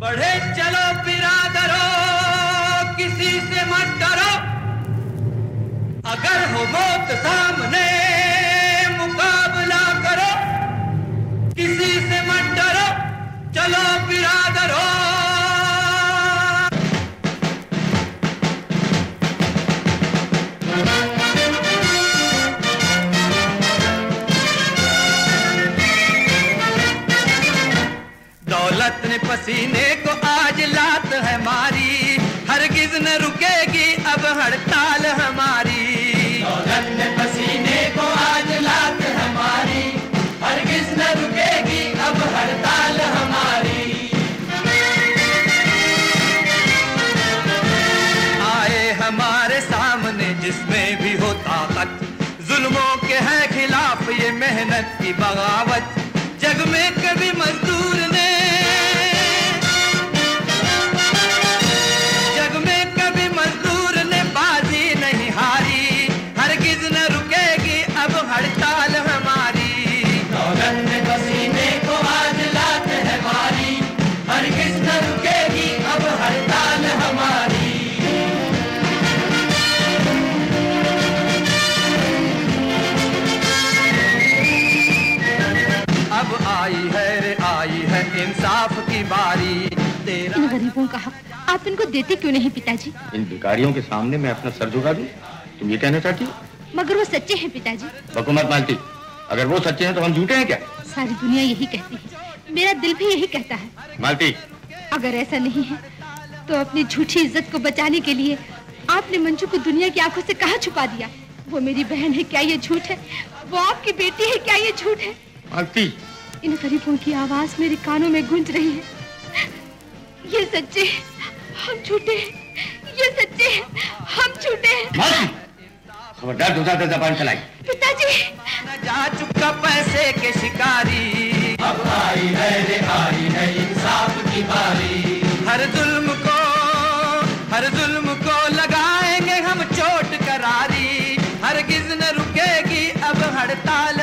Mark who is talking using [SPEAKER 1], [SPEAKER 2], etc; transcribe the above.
[SPEAKER 1] बढ़े चलो बिरादरो किसी से मत डरो। अगर हो मौत सामने दौलत ने पसीने को आज लात है मारी। हरगिज न रुकेगी अब हड़ताल हमारी। ने पसीने को आज लात हमारी हरगिज न रुकेगी अब हड़ताल हमारी। आए हमारे सामने जिसमें भी हो ताकत। जुल्मों के है खिलाफ ये मेहनत की बगावत। जग में कभी मजदूर आई है रे आई है इंसाफ की बारी। तेरा
[SPEAKER 2] इन गरीबों का हक आप इनको देते क्यों नहीं पिताजी?
[SPEAKER 3] इन भिखारियों के सामने मैं अपना सर झुका दूँ? तुम ये कहना चाहती हो?
[SPEAKER 2] मगर वो सच्चे हैं पिताजी।
[SPEAKER 3] बकुमत मालती अगर वो सच्चे हैं तो हम झूठे हैं क्या?
[SPEAKER 2] सारी दुनिया यही कहती है। मेरा दिल भी यही कहता है।
[SPEAKER 3] मालती।
[SPEAKER 2] अगर ऐसा नहीं है तो अपनी झूठी इज़्ज़त को बचाने के लिए आपने मंजू को दुनिया की आँखों से कहा छुपा दिया। वो मेरी बहन है क्या ये झूठ है? वो आपकी बेटी है क्या ये झूठ है?
[SPEAKER 3] मालती
[SPEAKER 2] इन गरीबों की आवाज़ मेरे कानों में गूंज रही है। ये सच्चे हम झूठे ये सच्चे हम झूठे।
[SPEAKER 3] खबरदार दूसरा दर जबान चलाई
[SPEAKER 2] पिताजी।
[SPEAKER 1] जा चुका पैसे के शिकारी। अब आई है रे आई है इंसाफ की बारी। हर जुल्म को हर जुल्म को लगाएँगे हम चोट करारी। हरगिज न रुकेगी अब हड़ताल